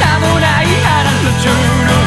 たもない腹の中の